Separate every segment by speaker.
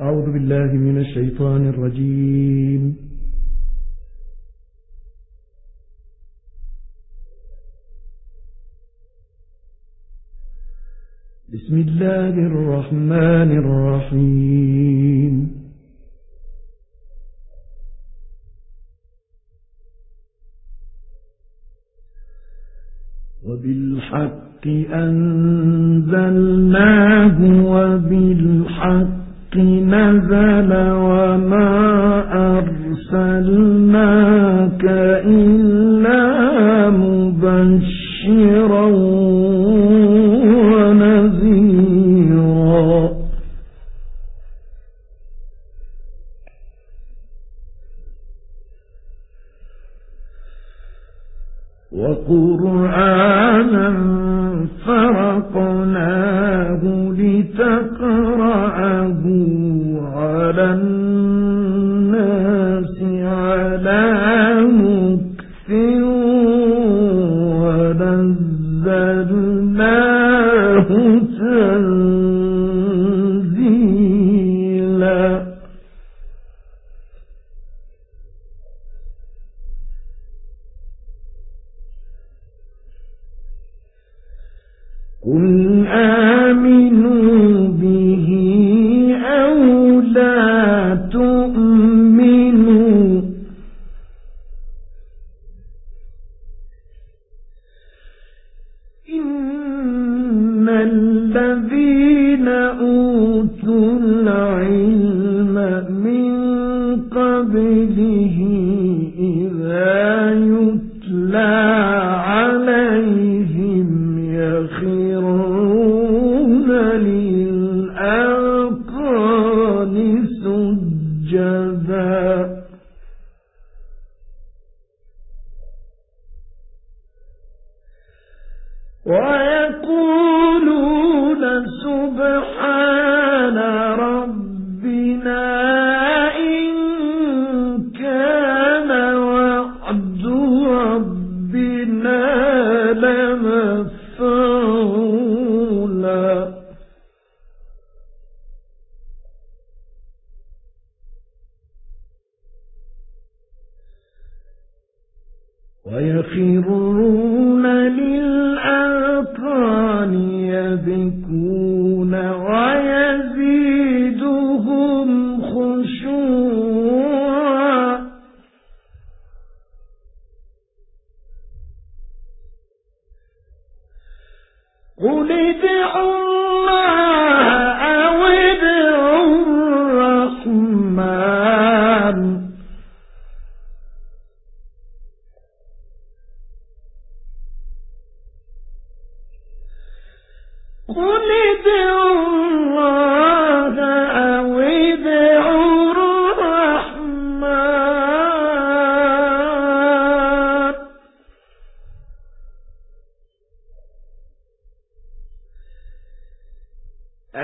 Speaker 1: أعوذ بالله من الشيطان الرجيم. بسم الله الرحمن الرحيم. وبالحق أنزلناه وقرآنا فرقا قل ويخرون للأذقان يبكون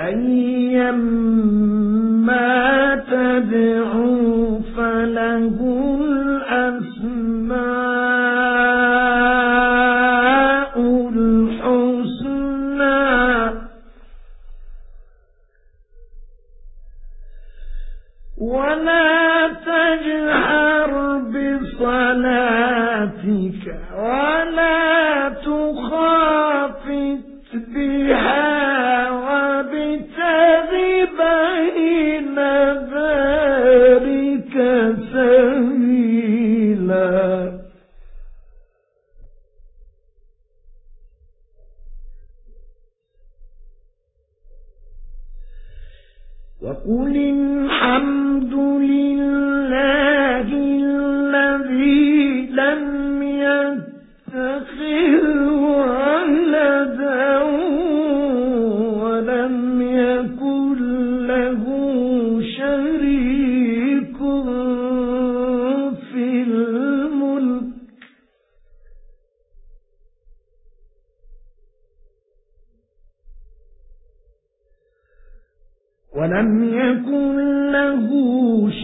Speaker 1: أيما تدعو فله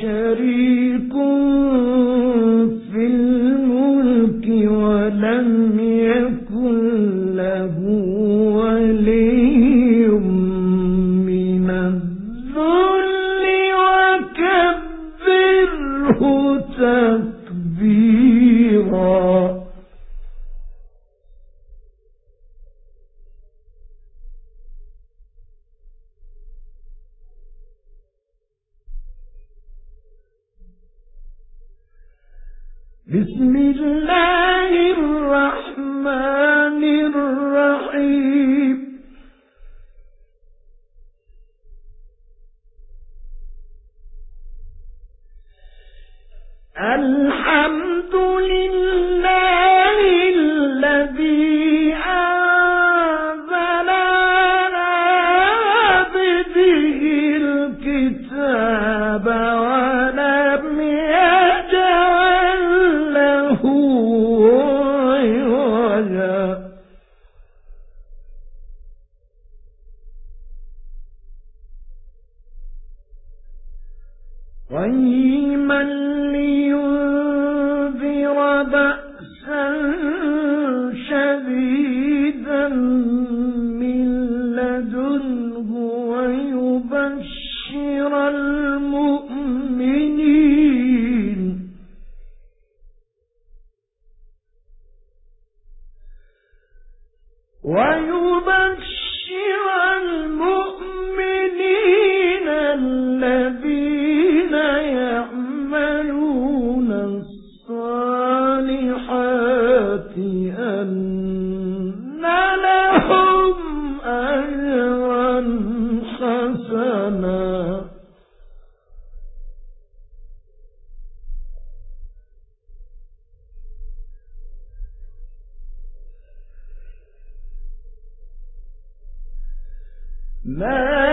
Speaker 1: شريك بسم الله ما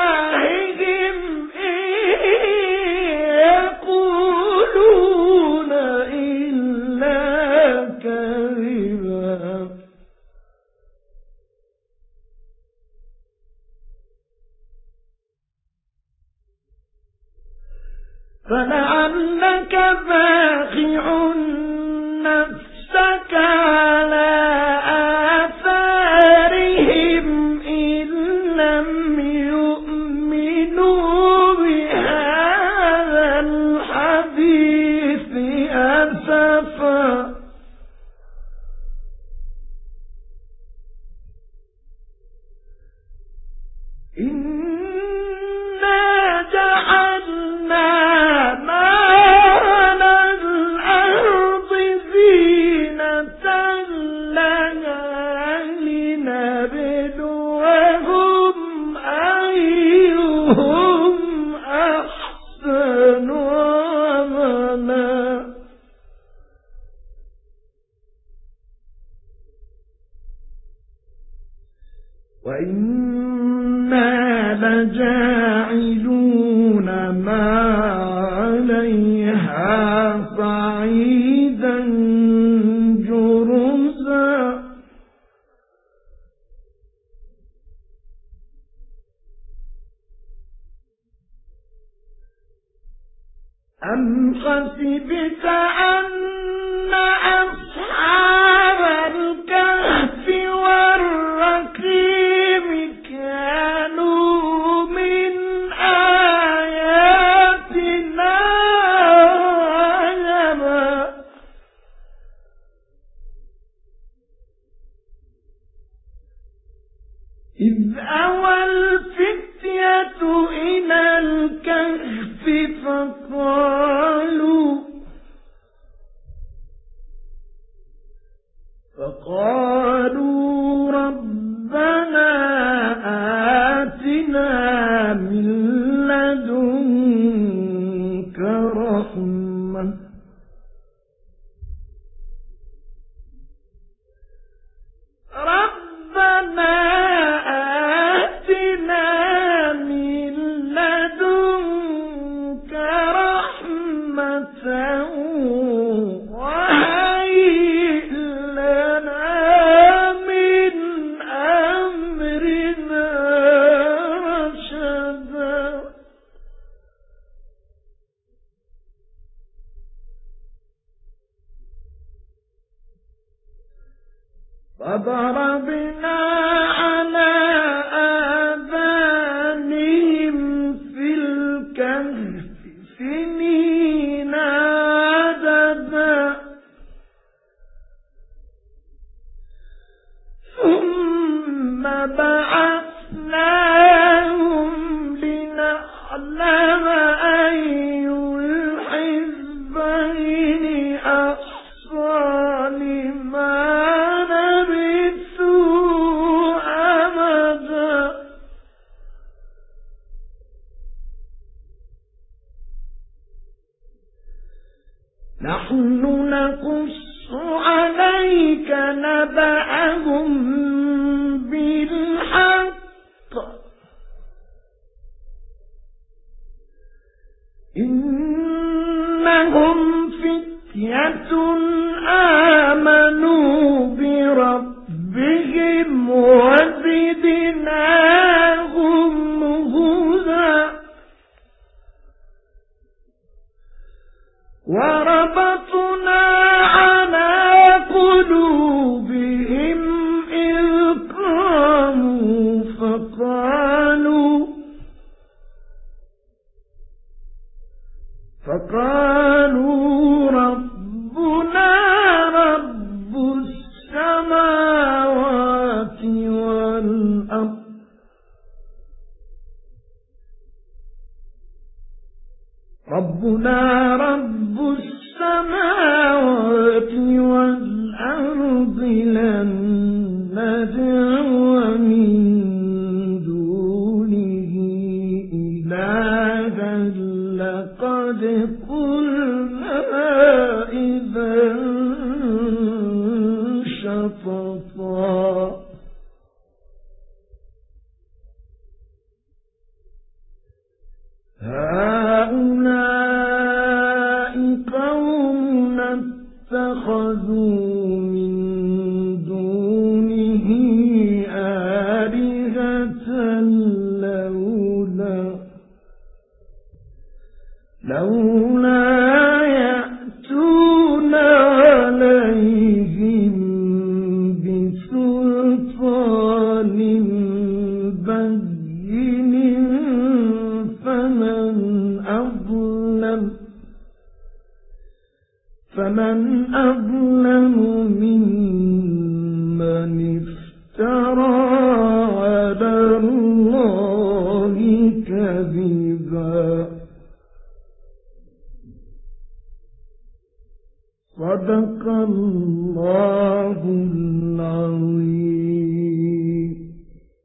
Speaker 1: متاع وإنا لجاعلون إنهم فتية اتخذوا من دونه آلهة لولا لولا يأتون عليهم بسلطان بين فمن أظلم فمن أظلم ممن افترى على الله كذبا. صدق الله العظيم.